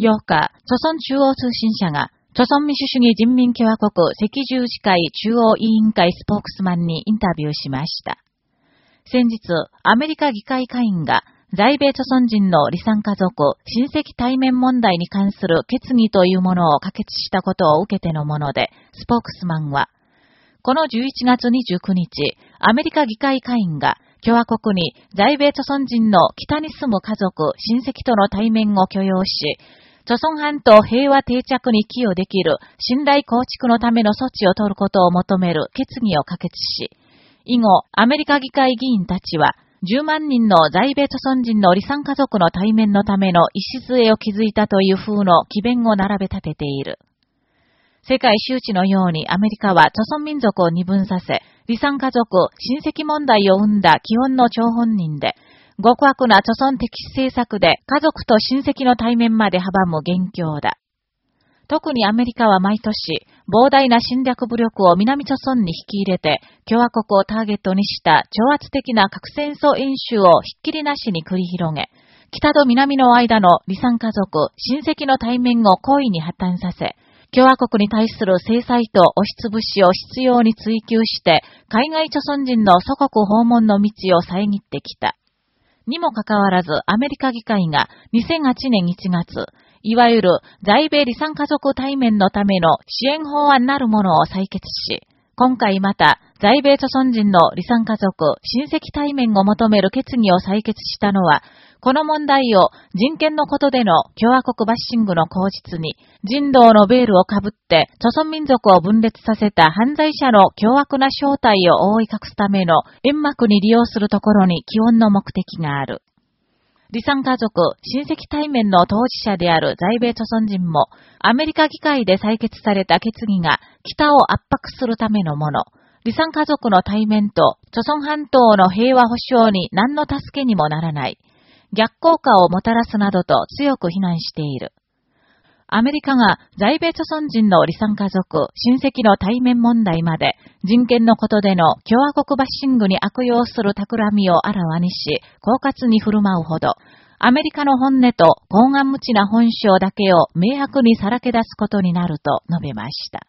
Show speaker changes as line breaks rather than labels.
8日、朝鮮中央通信社が、朝鮮民主主義人民共和国赤十字会中央委員会スポークスマンにインタビューしました。先日、アメリカ議会会員が、在米朝鮮人の離散家族、親戚対面問題に関する決議というものを可決したことを受けてのもので、スポークスマンは、この11月29日、アメリカ議会会員が、共和国に在米朝鮮人の北に住む家族、親戚との対面を許容し、朝鮮半島平和定着に寄与できる信頼構築のための措置を取ることを求める決議を可決し、以後、アメリカ議会議員たちは、10万人の在米朝鮮人の離散家族の対面のための礎を築いたという風の奇弁を並べ立てている。世界周知のようにアメリカは朝鮮民族を二分させ、離散家族、親戚問題を生んだ基本の張本人で、極悪な朝鮮的政策で家族と親戚の対面まで阻む元凶だ。特にアメリカは毎年、膨大な侵略武力を南朝鮮に引き入れて、共和国をターゲットにした挑発的な核戦争演習をひっきりなしに繰り広げ、北と南の間の離散家族、親戚の対面を故意に破綻させ、共和国に対する制裁と押しつぶしを必要に追求して、海外朝鮮人の祖国訪問の道を遮ってきた。にもかかわらず、アメリカ議会が2008年1月、いわゆる在米離散家族対面のための支援法案なるものを採決し、今回また、在米朝鮮人の離散家族、親戚対面を求める決議を採決したのは、この問題を人権のことでの共和国バッシングの口実に、人道のベールをかぶって、朝鮮民族を分裂させた犯罪者の凶悪な正体を覆い隠すための煙幕に利用するところに基本の目的がある。離散家族、親戚対面の当事者である在米朝鮮人も、アメリカ議会で採決された決議が北を圧迫するためのもの、離散家族の対面と、朝鮮半島の平和保障に何の助けにもならない、逆効果をもたらすなどと強く非難している。アメリカが在米朝鮮人の離散家族、親戚の対面問題まで人権のことでの共和国バッシングに悪用する企みをあらわにし、狡猾に振る舞うほど、アメリカの本音と高顔無知な本性だけを明白にさらけ出すことになると述べました。